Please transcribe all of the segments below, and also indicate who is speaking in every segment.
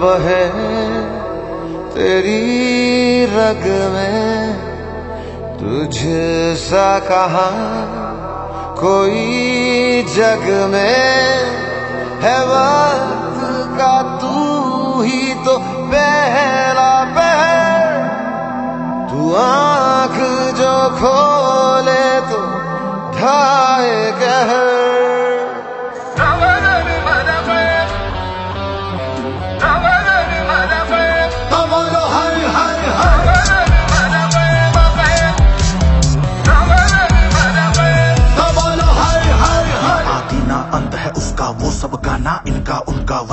Speaker 1: बहे तेरी रग में तुझ सा कहा कोई जग में है वक्त का तू ही तो पहला पहर तू आँख जो खोले तो ढाए कहर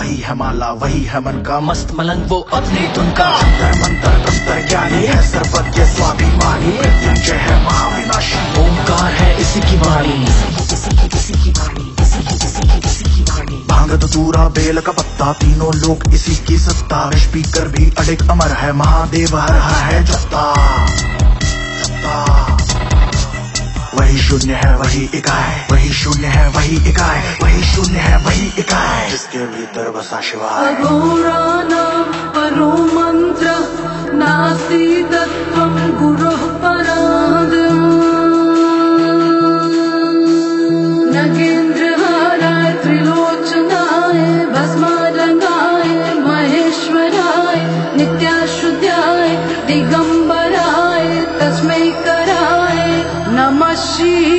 Speaker 2: वही है माला वही है मन का
Speaker 3: मस्त मलंग वो अपनी धुन का।
Speaker 2: मंत्र तंत्र ज्ञानी है सर्वज्ञ स्वाभिमानी मृत्युंजय है महाविनाशी।
Speaker 3: ओंकार है इसी की वाणी।
Speaker 2: भाँग दूरा बेल का पत्ता तीनों लोग इसी की सत्ता। स्पीकर भी अडिक अमर है महादेव हर हर है जत्ता शून्य है वही इकाई। वही शून्य है वही इकाई। वही शून्य है वही इकाई। जिसके भीतर बसा शिवाय
Speaker 4: अघोराणां परो मन्त्र नास्ति तत्त्वं गुरोः पराद। नगेन्द्रहाराय त्रिलोचनाय भस्मारङ्गाय महेश्वराय नित्याशुद्धाय दिगम्बराय। नमः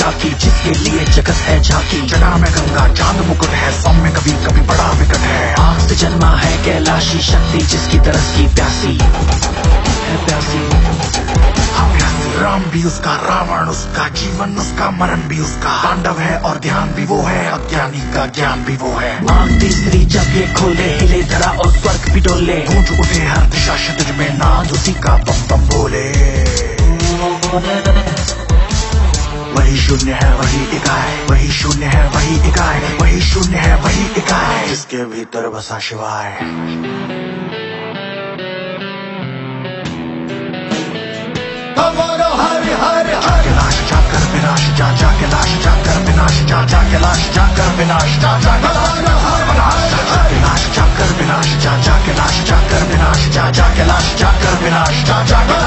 Speaker 3: एकाकी जिसके लिए जगत है झांकी।
Speaker 2: जटा में गंगा चाँद मुकुट है, सौम्य कभी कभी बड़ा विकट है।
Speaker 3: आग से जन्मा है कैलाशी शक्ति, जिसकी तरस की प्यासी है प्यासी।
Speaker 2: राम भी उसका, रावण उसका, जीवन उसका, मरण भी उसका। पांडव है और ध्यान भी वो है, अज्ञानी का ज्ञान भी वो है।
Speaker 3: आग तीसरी जब ये खोले, हिले धरा और स्वर्ग भी डोले।
Speaker 2: गूंज उठे हर दिशा क्षितिज में, नाद उसी का बम बम बोले। वही शून्य है वही इकाई वही शून्य है वही इकाई वही शून्य है वही इकाई। जिसके भीतर बसा शिवाय। जाके लाश जाकर विनाश जा जाके लाश जाकर विनाश जा जाके लाश जाकर विनाश जा जाके लाश जाकर विनाश जा जाके लाश जाकर विनाश जा जाके लाश जाकर विनाश जा जाके